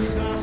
Jesus.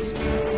Cheers.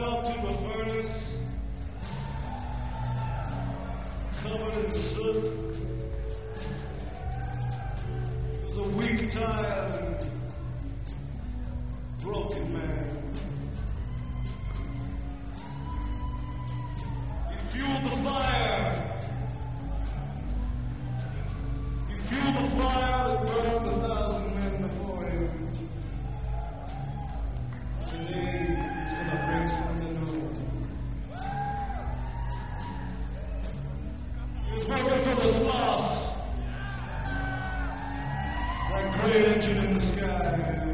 walked up to the furnace, covered in soot. It was a weak time. Working for the Sloss. That great engine in the sky.